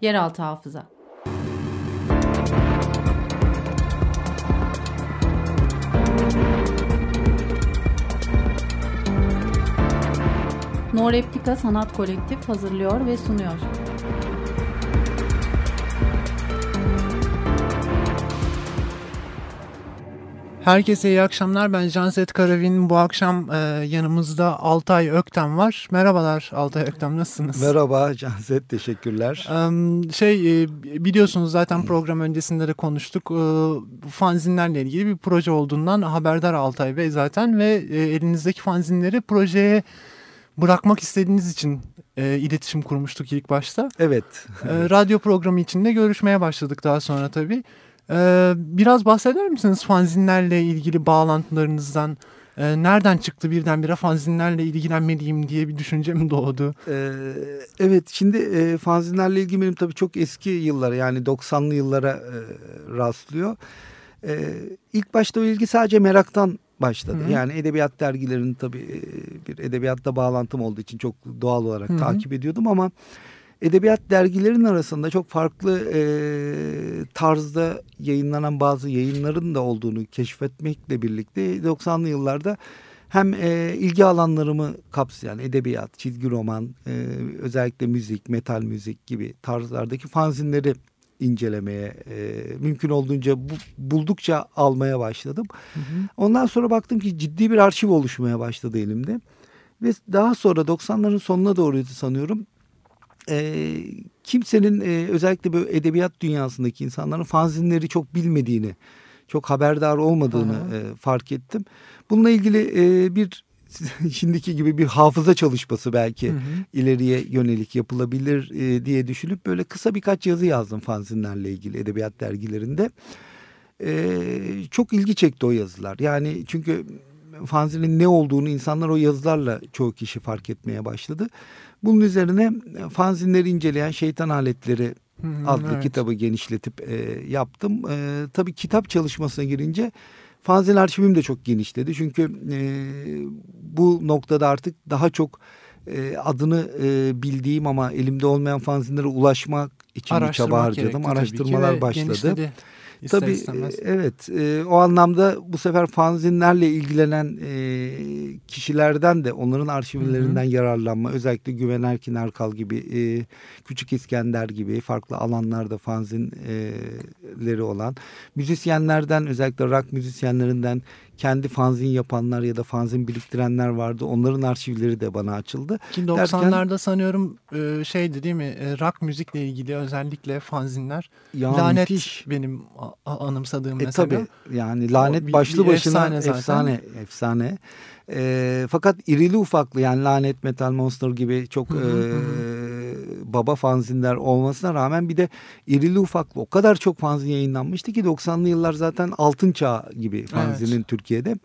Yeraltı Hafıza. No Replika Sanat Kolektif hazırlıyor ve sunuyor. Herkese iyi akşamlar. Ben Janset Karavin. Bu akşam e, yanımızda Altay Öktem var. Merhabalar Altay Öktem nasılsınız? Merhaba Janset teşekkürler. E, şey e, biliyorsunuz zaten program öncesinde de konuştuk. E, fanzinlerle ilgili bir proje olduğundan haberdar Altay Bey zaten ve e, elinizdeki fanzinleri projeye bırakmak istediğiniz için e, iletişim kurmuştuk ilk başta. Evet. E, radyo programı içinde görüşmeye başladık daha sonra tabii. Ee, biraz bahseder misiniz fanzinlerle ilgili bağlantılarınızdan? Ee, nereden çıktı birdenbire fanzinlerle ilgilenmeliyim diye bir düşünce mi doğdu? Ee, evet şimdi e, fanzinlerle ilgim benim tabii çok eski yıllara yani 90'lı yıllara e, rastlıyor. E, ilk başta o ilgi sadece meraktan başladı. Hı -hı. Yani edebiyat dergilerinin tabii e, bir edebiyatla bağlantım olduğu için çok doğal olarak Hı -hı. takip ediyordum ama edebiyat dergilerinin arasında çok farklı e, tarzda yayınlanan bazı yayınların da olduğunu keşfetmekle birlikte 90'lı yıllarda hem e, ilgi alanlarımı kapsayan edebiyat, çizgi roman, e, özellikle müzik, metal müzik gibi tarzlardaki fanzinleri incelemeye e, mümkün olduğunca bu, buldukça almaya başladım. Hı hı. Ondan sonra baktım ki ciddi bir arşiv oluşmaya başladı elimde. Ve daha sonra 90'ların sonuna doğruydu sanıyorum e, kimsenin e, özellikle böyle edebiyat dünyasındaki insanların fanzinleri çok bilmediğini, çok haberdar olmadığını e, fark ettim. Bununla ilgili e, bir şimdiki gibi bir hafıza çalışması belki hı hı. ileriye yönelik yapılabilir e, diye düşünüp böyle kısa birkaç yazı yazdım fanzinlerle ilgili edebiyat dergilerinde. E, çok ilgi çekti o yazılar. Yani çünkü fanzinin ne olduğunu insanlar o yazılarla çoğu kişi fark etmeye başladı. Bunun üzerine e, fanzinleri inceleyen Şeytan Aletleri hmm, adlı evet. kitabı genişletip e, yaptım. E, tabii kitap çalışmasına girince fanzin arşivim de çok genişledi. Çünkü e, bu noktada artık daha çok e, adını e, bildiğim ama elimde olmayan fanzinlere ulaşmak için bir çaba harcadım. Araştırmalar başladı. Genişledi. Tabii istemez. E, evet e, o anlamda bu sefer fanzinlerle ilgilenen e, kişilerden de onların arşivlerinden hı hı. yararlanma özellikle Güven Erkin Erkal gibi e, Küçük İskender gibi farklı alanlarda fanzinleri olan müzisyenlerden özellikle rock müzisyenlerinden kendi fanzin yapanlar ya da fanzin biriktirenler vardı. Onların arşivleri de bana açıldı. Ki 90'larda Derken, sanıyorum e, şeydi değil mi? E, rock müzikle ilgili özellikle fanzinler. Ya lanet müthiş. benim anımsadığım e, mesela. Tabii yani lanet o, başlı bir başına efsane, efsane. efsane. E, fakat irili ufaklı yani Lanet Metal Monster gibi çok e, baba fanzinler olmasına rağmen bir de irili ufaklı o kadar çok fanzin yayınlanmıştı ki 90'lı yıllar zaten altın çağ gibi fanzinin evet. Türkiye'de.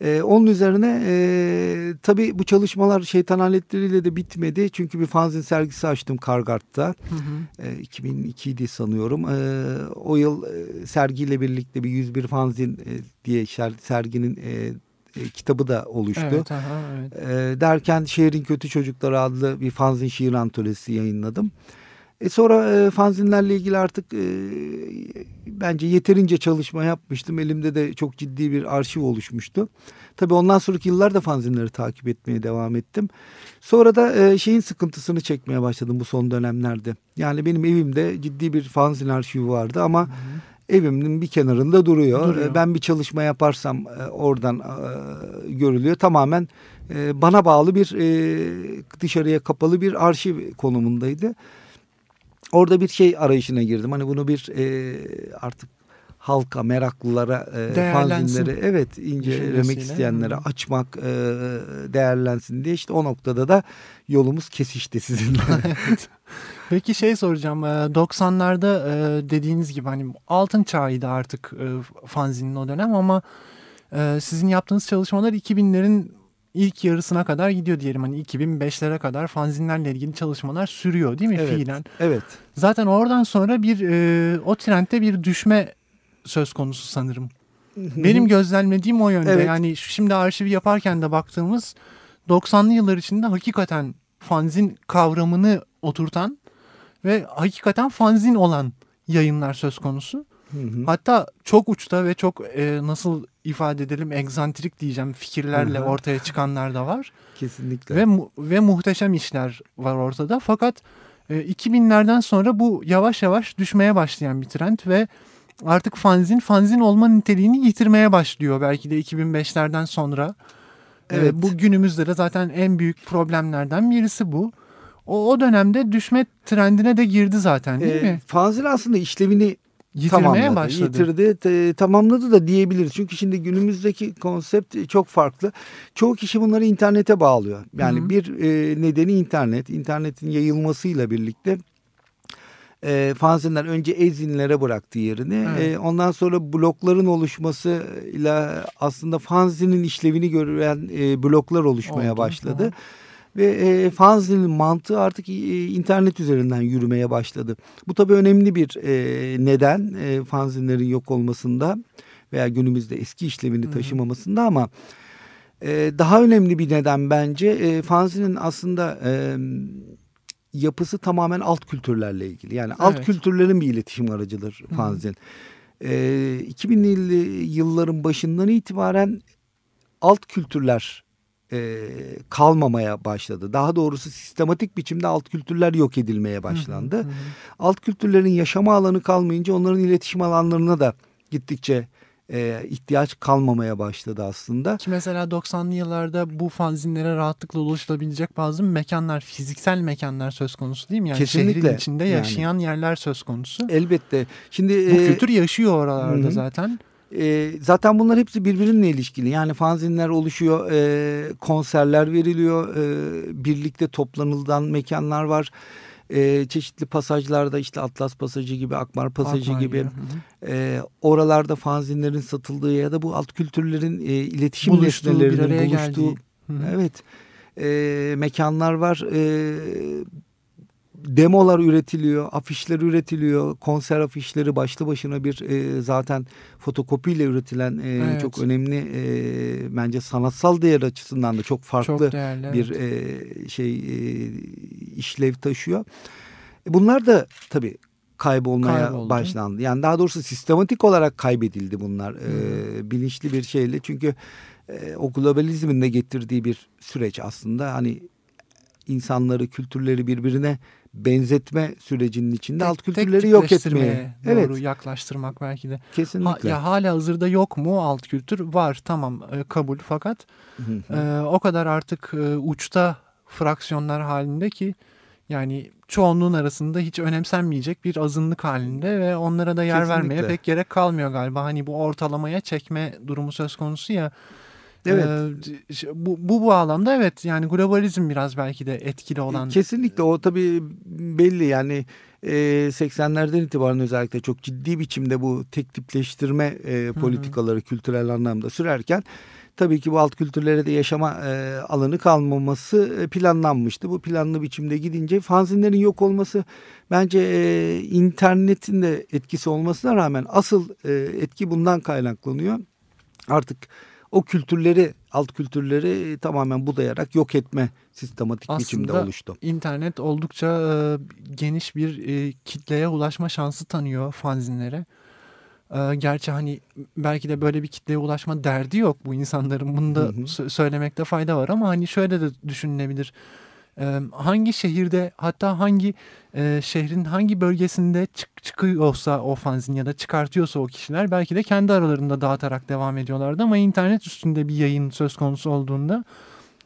Ee, onun üzerine e, tabii bu çalışmalar şeytan aletleriyle de bitmedi. Çünkü bir fanzin sergisi açtım Kargart'ta. Hı hı. E, 2002'ydi sanıyorum. E, o yıl e, sergiyle birlikte bir 101 fanzin e, diye serginin e, e, kitabı da oluştu. Evet, aha, evet. E, derken Şehrin Kötü Çocukları adlı bir fanzin şiir antolojisi yayınladım. E sonra e, fanzinlerle ilgili artık e, bence yeterince çalışma yapmıştım. Elimde de çok ciddi bir arşiv oluşmuştu. Tabii ondan sonraki yıllarda fanzinleri takip etmeye devam ettim. Sonra da e, şeyin sıkıntısını çekmeye başladım bu son dönemlerde. Yani benim evimde ciddi bir fanzin arşivi vardı ama... Hı hı evimin bir kenarında duruyor. duruyor. Ben bir çalışma yaparsam e, oradan e, görülüyor. Tamamen e, bana bağlı bir dışarıya kapalı bir arşiv konumundaydı. Orada bir şey arayışına girdim. Hani bunu bir artık halka, meraklılara, e, fanzinleri evet incelemek isteyenlere açmak, e, değerlensin diye işte o noktada da yolumuz kesişti sizinle. Peki şey soracağım. 90'larda e, e, dediğiniz gibi hani altın çağıydı artık fanzinin o dönem ama sizin yaptığınız çalışmalar 2000'lerin ilk yarısına kadar gidiyor diyelim. Hani 2005'lere kadar fanzinlerle ilgili çalışmalar sürüyor değil mi evet, fiilen? Evet. Zaten oradan sonra bir o trendte bir düşme söz konusu sanırım. Benim gözlemlediğim o yönde. Evet. Yani şimdi arşivi yaparken de baktığımız 90'lı yıllar içinde hakikaten fanzin kavramını oturtan ve hakikaten fanzin olan yayınlar söz konusu. Hı hı. Hatta çok uçta ve çok e, nasıl ifade edelim egzantrik diyeceğim fikirlerle Hı hı. ortaya çıkanlar da var. Kesinlikle. Ve mu- ve muhteşem işler var ortada. Fakat e, 2000'lerden sonra bu yavaş yavaş düşmeye başlayan bir trend ve artık fanzin fanzin olma niteliğini yitirmeye başlıyor belki de 2005'lerden sonra. E, Evet. bu günümüzde de zaten en büyük problemlerden birisi bu. O, o dönemde düşme trendine de girdi zaten değil Ee, mi? fanzin aslında işlevini Yitirmeye tamamladı, başladı. yitirdi, te- tamamladı da diyebiliriz. Çünkü şimdi günümüzdeki konsept çok farklı. Çoğu kişi bunları internete bağlıyor. Yani Hı hı. bir e, nedeni internet, internetin yayılmasıyla birlikte e, fanzinler önce ezinlere bıraktı yerini. Evet. E, ondan sonra blokların oluşmasıyla aslında fanzinin işlevini gören e, bloklar oluşmaya Oldu, başladı. hı. Ve e, fanzinin mantığı artık e, internet üzerinden yürümeye başladı. Bu tabii önemli bir e, neden e, fanzinlerin yok olmasında veya günümüzde eski işlevini Hı hı. taşımamasında ama e, daha önemli bir neden bence e, fanzinin aslında e, yapısı tamamen alt kültürlerle ilgili. Yani alt Evet. kültürlerin bir iletişim aracıdır fanzin. E, 2000'li yılların başından itibaren alt kültürler e, kalmamaya başladı. Daha doğrusu sistematik biçimde alt kültürler yok edilmeye başlandı. Hı hı. Alt kültürlerin yaşama alanı kalmayınca onların iletişim alanlarına da gittikçe e, ihtiyaç kalmamaya başladı aslında. Ki mesela 90'lı yıllarda bu fanzinlere rahatlıkla ulaşılabilecek bazı mekanlar, fiziksel mekanlar söz konusu değil mi? Yani Kesinlikle. şehrin içinde Yani. yaşayan yerler söz konusu. Elbette. Şimdi Bu e, kültür yaşıyor oralarda hı. zaten. E, zaten bunlar hepsi birbirininle ilişkili. Yani fanzinler oluşuyor, e, konserler veriliyor, e, birlikte toplanılan mekanlar var. E, çeşitli pasajlarda işte Atlas Pasajı gibi, Akmar Pasajı Akmar gibi Hı hı. e, oralarda fanzinlerin satıldığı ya da bu alt kültürlerin e, iletişim Buluştuğu, bir nesnelerinin buluştuğu geldiği. Hı hı. evet e, mekanlar var. E, demolar üretiliyor, afişler üretiliyor, konser afişleri başlı başına bir e, zaten fotokopiyle üretilen e, Evet. çok önemli e, bence sanatsal değer açısından da çok farklı Çok değerli. bir evet. e, şey e, işlev taşıyor. E, Bunlar da tabii kaybolmaya Kayboldu. başlandı. Yani daha doğrusu sistematik olarak kaybedildi bunlar e, bilinçli bir şeyle. Çünkü e, o globalizmin de getirdiği bir süreç aslında. Hani insanları, kültürleri birbirine benzetme sürecinin içinde alt Tek- kültürleri tek yok etmeye. Doğru Evet, yaklaştırmak belki de. Ha, kesinlikle. ya hala hazırda yok mu alt kültür? Var tamam e, kabul fakat Hı hı. e, o kadar artık e, uçta fraksiyonlar halinde ki yani çoğunluğun arasında hiç önemsenmeyecek bir azınlık halinde ve onlara da yer vermeye Kesinlikle. pek gerek kalmıyor galiba. Hani bu ortalamaya çekme durumu söz konusu ya. Evet. E, ş- bu, bu bağlamda evet yani globalizm biraz belki de etkili olan. Kesinlikle o tabii belli yani e, 80'lerden itibaren özellikle çok ciddi biçimde bu tek tipleştirme e, politikaları kültürel anlamda sürerken tabii ki bu alt kültürlere de yaşama e, alanı kalmaması e, planlanmıştı. Bu planlı biçimde gidince fanzinlerin yok olması bence e, internetin de etkisi olmasına rağmen asıl e, etki bundan kaynaklanıyor. Artık o kültürleri, alt kültürleri tamamen budayarak yok etme sistematik biçimde Aslında oluştu. İnternet oldukça e, geniş bir e, kitleye ulaşma şansı tanıyor fanzinlere. E, gerçi hani belki de böyle bir kitleye ulaşma derdi yok bu insanların. Bunu da Hı hı. sö- söylemekte fayda var ama hani şöyle de düşünülebilir. Hangi şehirde hatta hangi e, şehrin hangi bölgesinde çık çıkıyorsa o fanzin ya da çıkartıyorsa o kişiler belki de kendi aralarında dağıtarak devam ediyorlardı ama internet üstünde bir yayın söz konusu olduğunda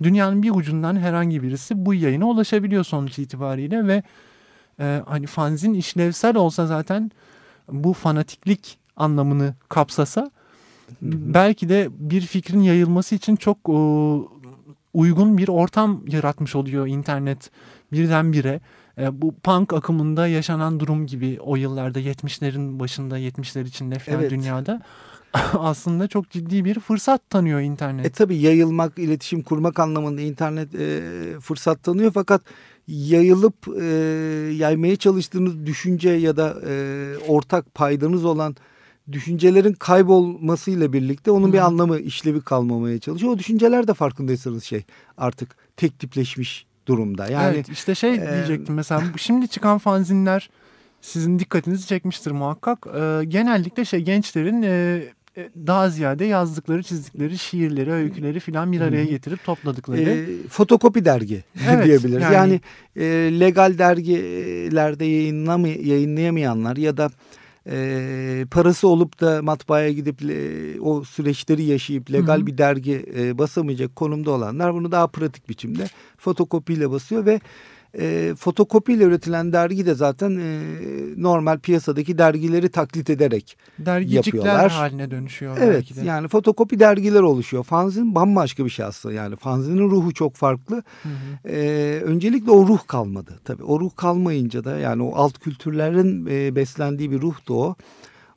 dünyanın bir ucundan herhangi birisi bu yayına ulaşabiliyor sonuç itibariyle ve e, hani fanzin işlevsel olsa zaten bu fanatiklik anlamını kapsasa belki de bir fikrin yayılması için çok e, uygun bir ortam yaratmış oluyor internet birdenbire. E, bu punk akımında yaşanan durum gibi o yıllarda 70'lerin başında 70'ler içinde falan Evet. dünyada aslında çok ciddi bir fırsat tanıyor internet. E tabi yayılmak, iletişim kurmak anlamında internet e, fırsat tanıyor fakat yayılıp e, yaymaya çalıştığınız düşünce ya da e, ortak paydanız olan düşüncelerin kaybolmasıyla birlikte onun bir Hı. anlamı, işlevi kalmamaya çalışıyor. O düşünceler de farkındaysanız şey artık tek tipleşmiş durumda. Yani evet, işte şey e, diyecektim mesela şimdi çıkan fanzinler sizin dikkatinizi çekmiştir muhakkak. E, genellikle şey gençlerin e, daha ziyade yazdıkları, çizdikleri şiirleri, öyküleri filan bir araya getirip topladıkları. E, fotokopi dergi Evet, diyebiliriz. yani- Yani, e, legal dergilerde yayınlamay yayınlayamayanlar ya da e, parası olup da matbaaya gidip e, o süreçleri yaşayıp legal Hı hı. bir dergi e, basamayacak konumda olanlar bunu daha pratik biçimde fotokopiyle basıyor ve e, fotokopiyle üretilen dergi de zaten e, normal piyasadaki dergileri taklit ederek Dergicikler yapıyorlar. haline dönüşüyor Evet belki de. yani fotokopi dergiler oluşuyor. Fanzin bambaşka bir şey aslında yani fanzinin ruhu çok farklı. Hı hı. Ee, öncelikle o ruh kalmadı tabii. O ruh kalmayınca da yani o alt kültürlerin e, beslendiği bir ruh da o.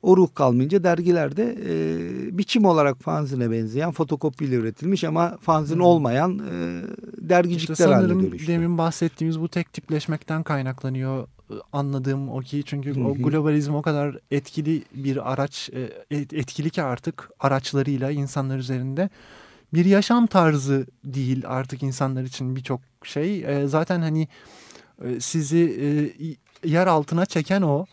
O ruh kalmayınca dergilerde e, biçim olarak fanzine benzeyen fotokopiyle üretilmiş ama fanzin Hı. olmayan e, dergicikler İşte haline sanırım dönüştü. demin bahsettiğimiz bu tek tipleşmekten kaynaklanıyor e, anladığım o ki. Çünkü o Hı. globalizm o kadar etkili bir araç e, et- etkili ki artık araçlarıyla insanlar üzerinde. Bir yaşam tarzı değil artık insanlar için birçok şey. E, zaten hani e, sizi e, yer altına çeken o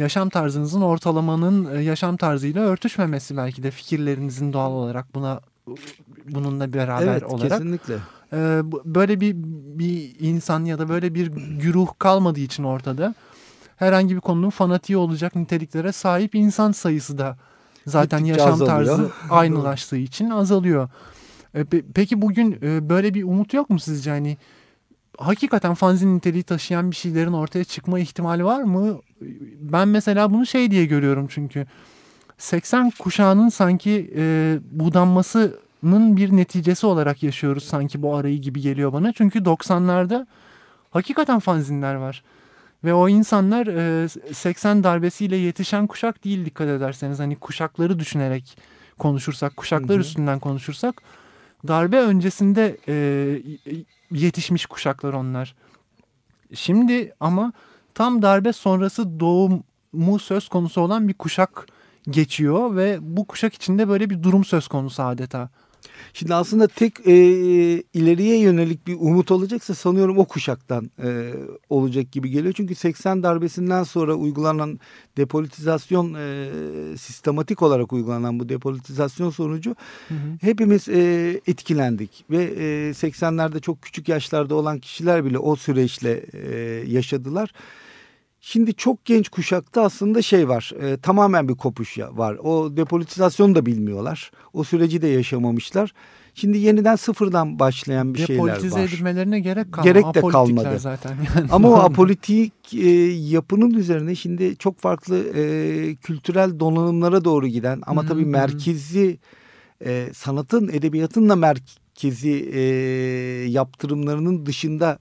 yaşam tarzınızın ortalamanın e, yaşam tarzıyla örtüşmemesi belki de fikirlerinizin doğal olarak buna bununla beraber evet olarak kesinlikle. bu- böyle bir bir insan ya da böyle bir güruh kalmadığı için ortada herhangi bir konunun fanatiği olacak niteliklere sahip insan sayısı da zaten Gittikçe yaşam azalıyor. tarzı aynılaştığı için azalıyor. Ee, pe- peki bugün e, böyle bir umut yok mu sizce hani hakikaten fanzin niteliği taşıyan bir şeylerin ortaya çıkma ihtimali var mı? Ben mesela bunu şey diye görüyorum çünkü 80 kuşağının sanki e, budanmasının bir neticesi olarak yaşıyoruz sanki bu arayı gibi geliyor bana. Çünkü 90'larda hakikaten fanzinler var. Ve o insanlar e, 80 darbesiyle yetişen kuşak değil dikkat ederseniz. Hani kuşakları düşünerek konuşursak, kuşaklar Hı hı. üstünden konuşursak darbe öncesinde e, yetişmiş kuşaklar onlar. Şimdi ama tam darbe sonrası doğumu söz konusu olan bir kuşak geçiyor ve bu kuşak içinde böyle bir durum söz konusu adeta. Şimdi aslında tek e, ileriye yönelik bir umut olacaksa sanıyorum o kuşaktan e, olacak gibi geliyor. Çünkü 80 darbesinden sonra uygulanan depolitizasyon e, sistematik olarak uygulanan bu depolitizasyon sonucu hepimiz e, etkilendik. Ve e, 80'lerde çok küçük yaşlarda olan kişiler bile o süreçle e, yaşadılar. Şimdi çok genç kuşakta aslında şey var e, tamamen bir kopuş var. O depolitizasyonu da bilmiyorlar. O süreci de yaşamamışlar. Şimdi yeniden sıfırdan başlayan bir şeyler Depolitize var. edilmelerine gerek kalmadı. Gerek de kalmadı. zaten. Yani. Ama o apolitik e, yapının üzerine şimdi çok farklı e, kültürel donanımlara doğru giden ama Hı tabii merkezi e, sanatın edebiyatın da merkezi e, yaptırımlarının dışında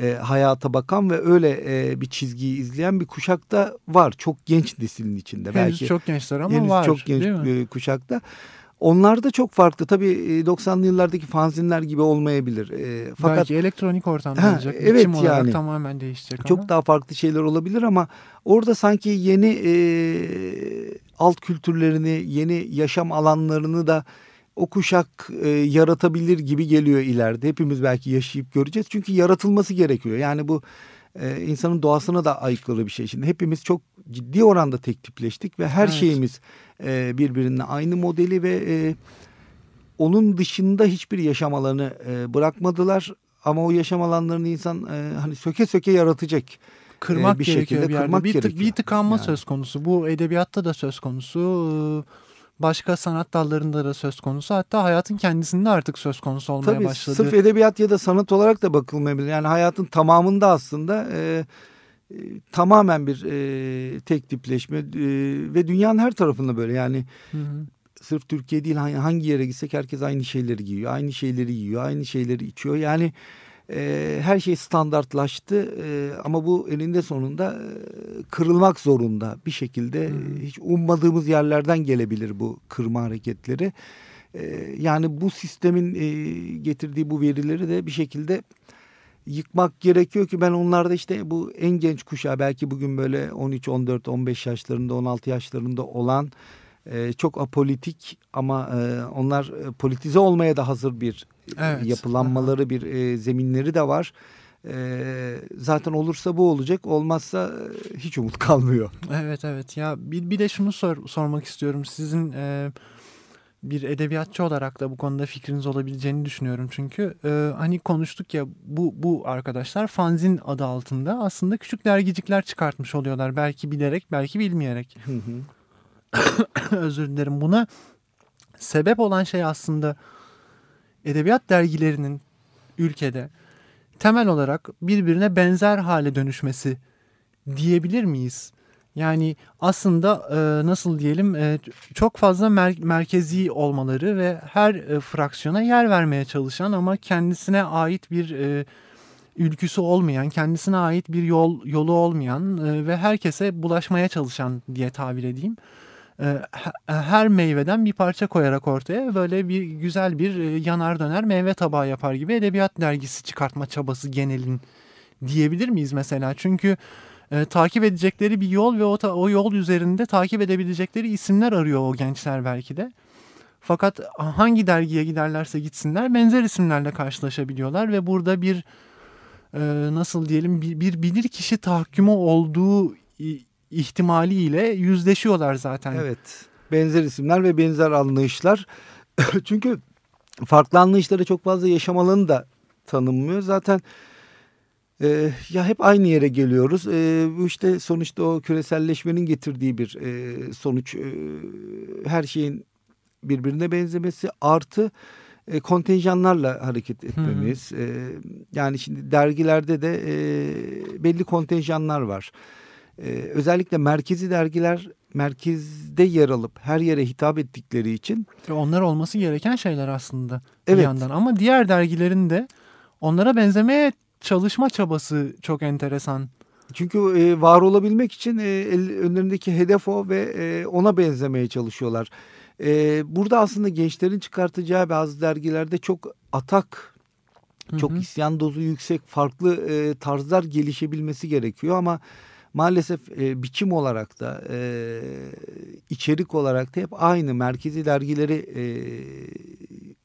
e, hayata bakan ve öyle e, bir çizgiyi izleyen bir kuşak da var. Çok genç neslin içinde. Henüz Belki çok gençler ama henüz var. çok genç e, kuşakta. Onlar da çok farklı. Tabii e, 90'lı yıllardaki fanzinler gibi olmayabilir. E, fakat Belki elektronik ortamda Ha, olacak. evet olarak yani. tamamen değişecek çok ama. daha farklı şeyler olabilir ama orada sanki yeni e, alt kültürlerini, yeni yaşam alanlarını da o kuşak e, yaratabilir gibi geliyor ileride. Hepimiz belki yaşayıp göreceğiz. Çünkü yaratılması gerekiyor. Yani bu e, insanın doğasına da aykırı bir şey. Şimdi hepimiz çok ciddi oranda tek tipleştik ve her Evet. şeyimiz e, birbirine aynı modeli ve e, onun dışında hiçbir yaşam alanı e, bırakmadılar. Ama o yaşam alanlarını insan e, hani söke söke yaratacak. kırmak e, bir gerekiyor şekilde bir yerde. kırmak bir, tık- gerekiyor. bir tıkanma Yani. söz konusu. Bu edebiyatta da söz konusu. Başka sanat dallarında da söz konusu. Hatta hayatın kendisinde artık söz konusu olmaya Tabii başladı. sırf edebiyat ya da sanat olarak da bakılmayabilir. Yani hayatın tamamında aslında e, e, tamamen bir e, tek tipleşme e, ve dünyanın her tarafında böyle. Yani Hı hı. sırf Türkiye değil hangi yere gitsek herkes aynı şeyleri giyiyor, aynı şeyleri yiyor, aynı şeyleri içiyor. Yani e, her şey standartlaştı e, ama bu eninde sonunda e, kırılmak zorunda bir şekilde hı. hiç ummadığımız yerlerden gelebilir bu kırma hareketleri. E, yani bu sistemin e, getirdiği bu verileri de bir şekilde yıkmak gerekiyor ki ben onlarda işte bu en genç kuşağı belki bugün böyle 13, 14, 15 yaşlarında 16 yaşlarında olan e, çok apolitik ama e, onlar e, politize olmaya da hazır bir Evet. yapılanmaları bir e, zeminleri de var. E, zaten olursa bu olacak olmazsa e, hiç umut kalmıyor. Evet evet. Ya bir, bir de şunu sor, sormak istiyorum. Sizin e, bir edebiyatçı olarak da bu konuda fikriniz olabileceğini düşünüyorum çünkü. E, hani konuştuk ya bu bu arkadaşlar fanzin adı altında aslında küçük dergicikler çıkartmış oluyorlar. Belki bilerek belki bilmeyerek. Özür dilerim. Buna sebep olan şey aslında edebiyat dergilerinin ülkede temel olarak birbirine benzer hale dönüşmesi diyebilir miyiz? Yani aslında e, nasıl diyelim e, çok fazla mer merkezi olmaları ve her e, fraksiyona yer vermeye çalışan ama kendisine ait bir e, ülküsü olmayan, kendisine ait bir yol yolu olmayan ve herkese bulaşmaya çalışan diye tabir edeyim. Her meyveden bir parça koyarak ortaya böyle bir güzel bir e, yanar döner meyve tabağı yapar gibi edebiyat dergisi çıkartma çabası genelin diyebilir miyiz mesela? Çünkü e, takip edecekleri bir yol ve o, o yol üzerinde takip edebilecekleri isimler arıyor o gençler belki de. Fakat hangi dergiye giderlerse gitsinler benzer isimlerle karşılaşabiliyorlar ve burada bir e, nasıl diyelim bir, bir bilir kişi tahakkümü olduğu ihtimaliyle yüzleşiyorlar zaten. Evet benzer isimler ve benzer anlayışlar. Çünkü farklı anlayışları çok fazla yaşam alanı da tanınmıyor. Zaten ee, ya hep aynı yere geliyoruz. Ee, bu işte sonuçta o küreselleşmenin getirdiği bir e, sonuç. E, her şeyin birbirine benzemesi artı e, kontenjanlarla hareket etmemiz. E, yani şimdi dergilerde de e, belli kontenjanlar var. E, özellikle merkezi dergiler merkezde yer alıp her yere hitap ettikleri için. Onlar olması gereken şeyler aslında evet. bir yandan. Ama diğer dergilerin de onlara benzemeye çalışma çabası çok enteresan. Çünkü e, var olabilmek için e, el, önlerindeki hedef o ve e, ona benzemeye çalışıyorlar. E, burada aslında gençlerin çıkartacağı bazı dergilerde çok atak, çok hı hı. isyan dozu yüksek, farklı e, tarzlar gelişebilmesi gerekiyor ama maalesef e, biçim olarak da e, içerik olarak da hep aynı merkezi dergileri e,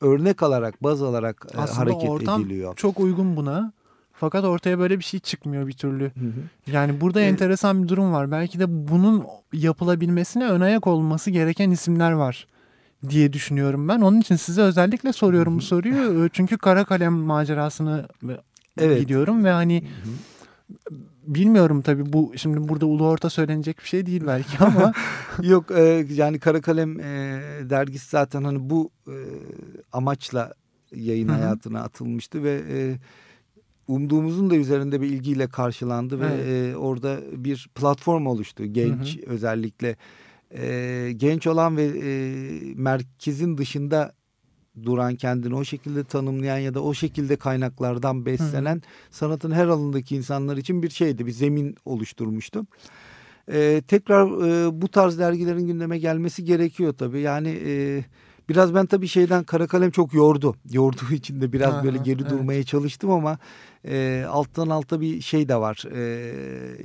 örnek alarak baz alarak e, hareket ortam ediliyor. Çok uygun buna. Fakat ortaya böyle bir şey çıkmıyor bir türlü. Hı hı. Yani burada evet. enteresan bir durum var. Belki de bunun yapılabilmesine ön ayak olması gereken isimler var diye düşünüyorum ben. Onun için size özellikle soruyorum bu soruyu. Çünkü kara kalem macerasını evet. gidiyorum ve hani hı hı. Bilmiyorum tabii bu şimdi burada ulu orta söylenecek bir şey değil belki ama yok e, yani kara kalem e, dergisi zaten hani bu e, amaçla yayın hı hı. hayatına atılmıştı ve e, umduğumuzun da üzerinde bir ilgiyle karşılandı evet. ve e, orada bir platform oluştu. Genç hı hı. özellikle e, genç olan ve e, merkezin dışında duran kendini o şekilde tanımlayan ya da o şekilde kaynaklardan beslenen hı sanatın her alanındaki insanlar için bir şeydi, bir zemin oluşturmuştu. Ee, tekrar e, bu tarz dergilerin gündeme gelmesi gerekiyor tabii. Yani e, Biraz ben tabii şeyden kara kalem çok yordu. Yorduğu için de biraz Aha, böyle geri evet. durmaya çalıştım ama e, alttan alta bir şey de var. E,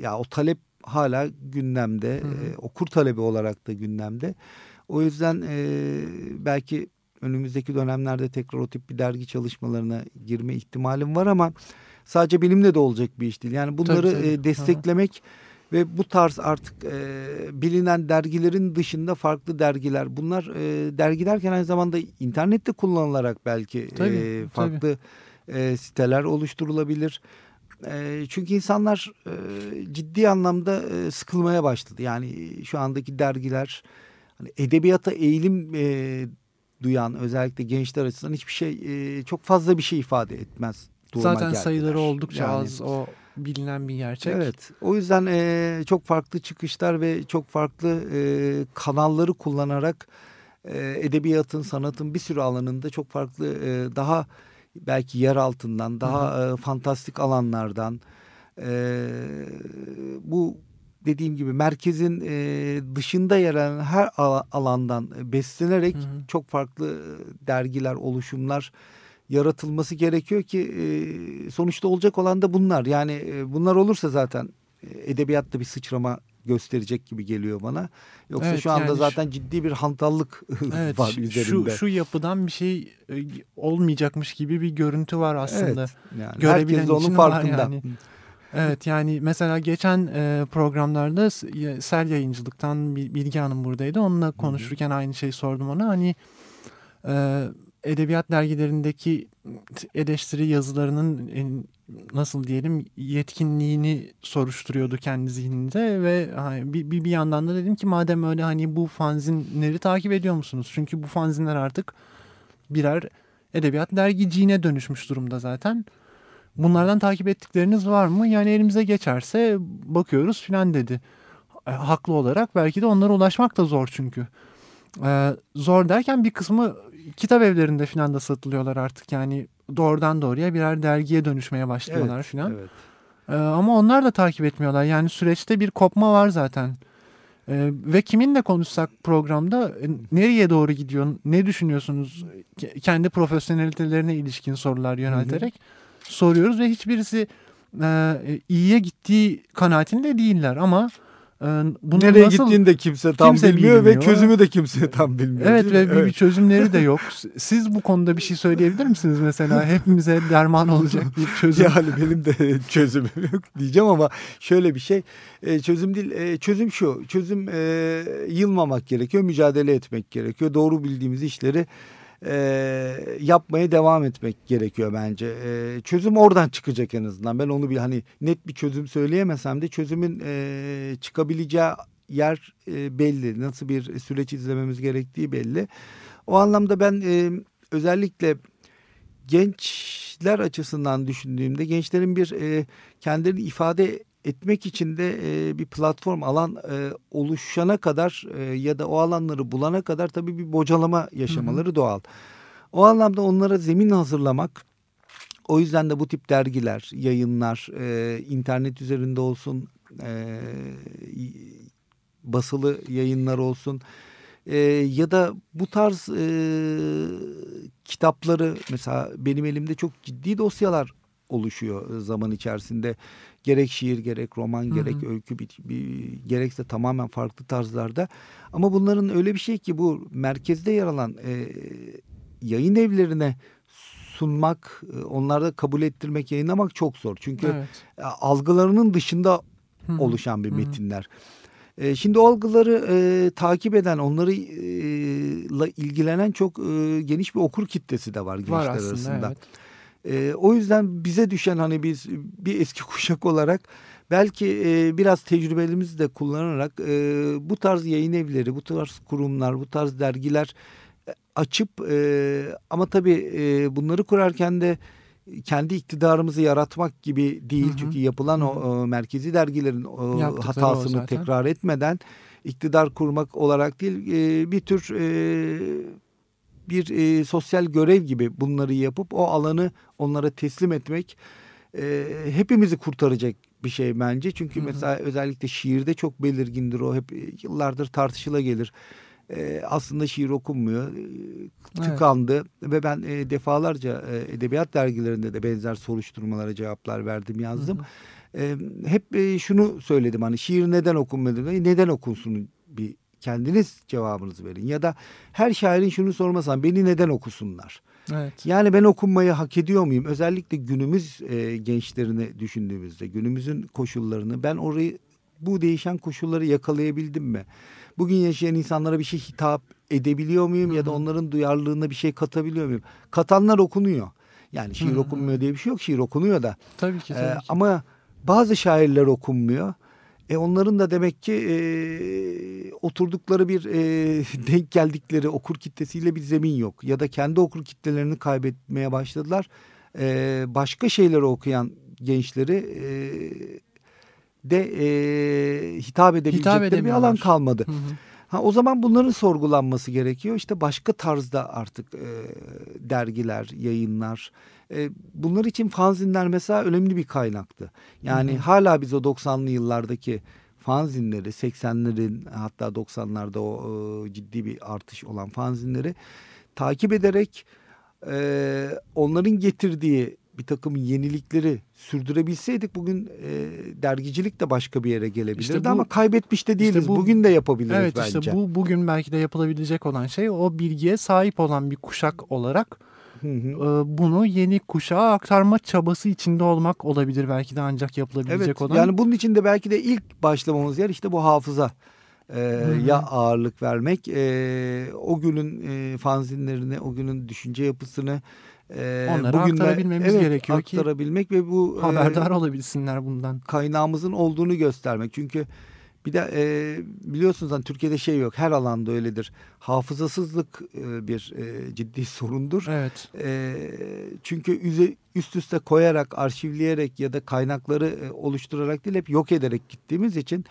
ya o talep hala gündemde. E, okur talebi olarak da gündemde. O yüzden e, belki önümüzdeki dönemlerde tekrar o tip bir dergi çalışmalarına girme ihtimalim var ama sadece benimle de olacak bir iş değil. Yani bunları tabii, tabii. E, desteklemek Aha ve bu tarz artık e, bilinen dergilerin dışında farklı dergiler. Bunlar e, dergi derken aynı zamanda internette kullanılarak belki tabii, e, farklı tabii. E, siteler oluşturulabilir. E, çünkü insanlar e, ciddi anlamda e, sıkılmaya başladı. Yani şu andaki dergiler hani edebiyata eğilim e, duyan özellikle gençler açısından hiçbir şey e, çok fazla bir şey ifade etmez. Zaten geldiler. sayıları oldukça yani, az o bilinen bir gerçek. Evet. O yüzden e, çok farklı çıkışlar ve çok farklı e, kanalları kullanarak e, edebiyatın, sanatın bir sürü alanında çok farklı e, daha belki yer altından, daha Hı -hı. e, fantastik alanlardan e, bu dediğim gibi merkezin e, dışında yer alan her alandan beslenerek Hı -hı. çok farklı dergiler, oluşumlar yaratılması gerekiyor ki e, sonuçta olacak olan da bunlar. Yani e, bunlar olursa zaten edebiyatta bir sıçrama gösterecek gibi geliyor bana. Yoksa Evet, şu anda yani zaten ciddi bir hantallık Evet var şu, üzerinde. şu yapıdan bir şey olmayacakmış gibi bir görüntü var aslında. Evet, yani Görebilen herkes de onun farkında. yani. Evet yani mesela geçen e, programlarda Sel Yayıncılık'tan Bil- Bilge Hanım buradaydı. Onunla konuşurken aynı şeyi sordum ona. Hani e, edebiyat dergilerindeki eleştiri yazılarının en- nasıl diyelim yetkinliğini soruşturuyordu kendi zihninde ve bir, bir, bir yandan da dedim ki madem öyle hani bu fanzinleri takip ediyor musunuz? Çünkü bu fanzinler artık birer edebiyat dergiciğine dönüşmüş durumda zaten. Bunlardan takip ettikleriniz var mı? Yani elimize geçerse bakıyoruz filan dedi. E, haklı olarak belki de onlara ulaşmak da zor çünkü. E, zor derken bir kısmı kitap evlerinde filan da satılıyorlar artık. Yani doğrudan doğruya birer dergiye dönüşmeye başlıyorlar Evet, filan. evet. E, ama onlar da takip etmiyorlar. Yani süreçte bir kopma var zaten. E, ve kiminle konuşsak programda e, nereye doğru gidiyor, ne düşünüyorsunuz? Ke- Kendi profesyonelitelerine ilişkin sorular yönelterek soruyoruz ve hiçbirisi e, iyiye gittiği kanaatinde değiller ama e, bunu Nereye nasıl... gittiğini de kimse tam Kimse bilmiyor, ve bilmiyor. çözümü de kimse tam bilmiyor. Evet ve bir, bir çözümleri de yok. Siz bu konuda bir şey söyleyebilir misiniz mesela? Hepimize derman olacak bir çözüm. Yani benim de çözümüm yok diyeceğim ama şöyle bir şey e, çözüm değil e, çözüm şu çözüm e, yılmamak gerekiyor mücadele etmek gerekiyor doğru bildiğimiz işleri e, yapmaya devam etmek gerekiyor bence. E, çözüm oradan çıkacak en azından. Ben onu bir hani net bir çözüm söyleyemesem de çözümün e, çıkabileceği yer e, belli. Nasıl bir süreç izlememiz gerektiği belli. O anlamda ben e, özellikle gençler açısından düşündüğümde gençlerin bir e, kendilerini ifade etmek için de e, bir platform alan e, oluşana kadar e, ya da o alanları bulana kadar tabii bir bocalama yaşamaları doğal. O anlamda onlara zemin hazırlamak o yüzden de bu tip dergiler, yayınlar, e, internet üzerinde olsun, e, basılı yayınlar olsun e, ya da bu tarz e, kitapları mesela benim elimde çok ciddi dosyalar oluşuyor zaman içerisinde. Gerek şiir, gerek roman, Hı hı. gerek öykü, bir, bir, gerekse tamamen farklı tarzlarda. Ama bunların öyle bir şey ki bu merkezde yer alan e, yayın evlerine sunmak, e, onlarda kabul ettirmek, yayınlamak çok zor. Çünkü Evet. e, algılarının dışında Hı hı. oluşan bir Hı hı. metinler. E, şimdi o algıları e, takip eden, onları e, la ilgilenen çok e, geniş bir okur kitlesi de var gençler Var aslında arasında. evet. E, o yüzden bize düşen hani biz bir eski kuşak olarak belki e, biraz tecrübelerimizi de kullanarak e, bu tarz yayın evleri, bu tarz kurumlar, bu tarz dergiler e, açıp e, ama tabii e, bunları kurarken de kendi iktidarımızı yaratmak gibi değil. Hı hı. Çünkü yapılan Hı o e, merkezi dergilerin o Yaptıkları hatasını o tekrar etmeden iktidar kurmak olarak değil e, bir tür e, bir e, sosyal görev gibi bunları yapıp o alanı onlara teslim etmek e, hepimizi kurtaracak bir şey bence. Çünkü Hı hı. mesela özellikle şiirde çok belirgindir o hep e, yıllardır tartışıla gelir. E, aslında şiir okunmuyor. E, Evet. tıkandı ve ben e, defalarca e, edebiyat dergilerinde de benzer soruşturmalara cevaplar verdim yazdım. E, hep e, şunu söyledim hani şiir neden okunmadı? Neden okunsun bir kendiniz cevabınızı verin. Ya da her şairin şunu sormasan beni neden okusunlar? Evet. Yani ben okunmayı hak ediyor muyum? Özellikle günümüz e, gençlerini düşündüğümüzde günümüzün koşullarını ben orayı bu değişen koşulları yakalayabildim mi? Bugün yaşayan insanlara bir şey hitap edebiliyor muyum ya da onların duyarlılığına bir şey katabiliyor muyum? Katanlar okunuyor. Yani şiir Hı hı. okunmuyor diye bir şey yok. Şiir okunuyor da. Tabii ki. Ee, Tabii ki. ama bazı şairler okunmuyor. E onların da demek ki e, oturdukları bir e, denk geldikleri okur kitlesiyle bir zemin yok. Ya da kendi okur kitlelerini kaybetmeye başladılar. E, başka şeyleri okuyan gençleri e, de e, hitap edebilecekleri bir alan kalmadı. Hı hı. Ha, o zaman bunların sorgulanması gerekiyor. İşte başka tarzda artık e, dergiler, yayınlar. E, bunlar için fanzinler mesela önemli bir kaynaktı. Yani hı. hala biz o 90'lı yıllardaki fanzinleri, 80'lerin hatta 90'larda o e, ciddi bir artış olan fanzinleri takip ederek e, onların getirdiği bir takım yenilikleri sürdürebilseydik bugün e, dergicilik de başka bir yere gelebilirdi işte bu, ama kaybetmiş de değiliz. İşte bu, bugün de yapabiliriz evet, bence. Evet işte bu bugün belki de yapılabilecek olan şey o bilgiye sahip olan bir kuşak olarak bunu yeni kuşağa aktarma çabası içinde olmak olabilir belki de ancak yapılabilecek evet, olan. Yani bunun için de belki de ilk başlamamız yer işte bu hafıza e, ya ağırlık vermek e, o günün e, fanzinlerine o günün düşünce yapısını e, Onları bugün aktarabilmemiz evet, gerekiyor aktarabilmek ki ve bu haberdar e, olabilsinler bundan. Kaynağımızın olduğunu göstermek. Çünkü bir de e, biliyorsunuz hani Türkiye'de şey yok her alanda öyledir. Hafızasızlık e, bir e, ciddi sorundur. Evet. E, çünkü üze, üst üste koyarak, arşivleyerek ya da kaynakları e, oluşturarak değil hep yok ederek gittiğimiz için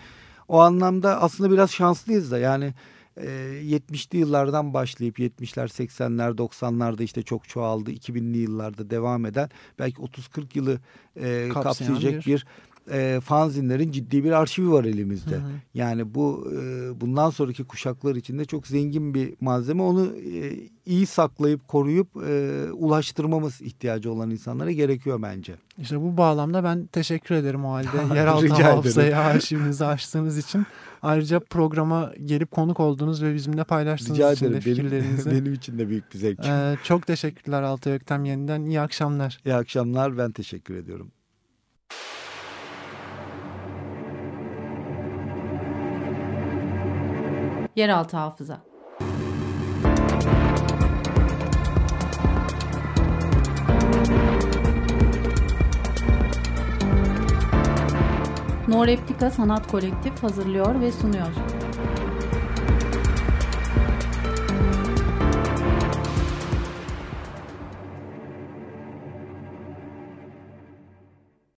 o anlamda aslında biraz şanslıyız da yani e, 70'li yıllardan başlayıp 70'ler 80'ler 90'larda işte çok çoğaldı 2000'li yıllarda devam eden belki 30-40 yılı e, kapsayacak bir, bir e, fanzinlerin ciddi bir arşivi var elimizde. Hı hı. Yani bu e, bundan sonraki kuşaklar için de çok zengin bir malzeme. Onu e, iyi saklayıp koruyup e, ulaştırmamız ihtiyacı olan insanlara gerekiyor bence. İşte bu bağlamda ben teşekkür ederim o halde. Yeraltı hafızayı arşivinizi açtığınız için. Ayrıca programa gelip konuk oldunuz ve bizimle paylaştığınız Rica için de fikirlerinizi. Benim, benim için de büyük bir zevk. Ee, çok teşekkürler Altay Öktem yeniden. İyi akşamlar. İyi akşamlar. Ben teşekkür ediyorum. Yeraltı hafıza. No Replika Sanat Kolektif hazırlıyor ve sunuyor.